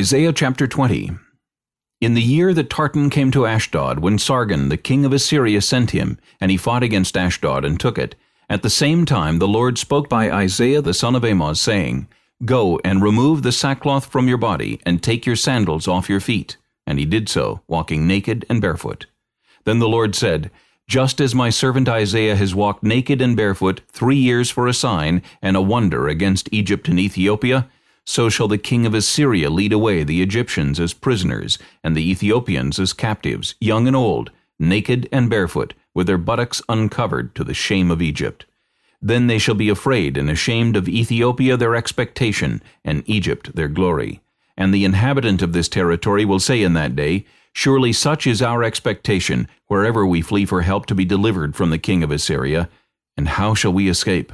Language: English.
Isaiah chapter 20 In the year that Tartan came to Ashdod, when Sargon the king of Assyria sent him, and he fought against Ashdod and took it, at the same time the Lord spoke by Isaiah the son of Amoz, saying, Go and remove the sackcloth from your body, and take your sandals off your feet. And he did so, walking naked and barefoot. Then the Lord said, Just as my servant Isaiah has walked naked and barefoot three years for a sign and a wonder against Egypt and Ethiopia, so shall the king of Assyria lead away the Egyptians as prisoners, and the Ethiopians as captives, young and old, naked and barefoot, with their buttocks uncovered to the shame of Egypt. Then they shall be afraid and ashamed of Ethiopia their expectation, and Egypt their glory. And the inhabitant of this territory will say in that day, Surely such is our expectation, wherever we flee for help to be delivered from the king of Assyria. And how shall we escape?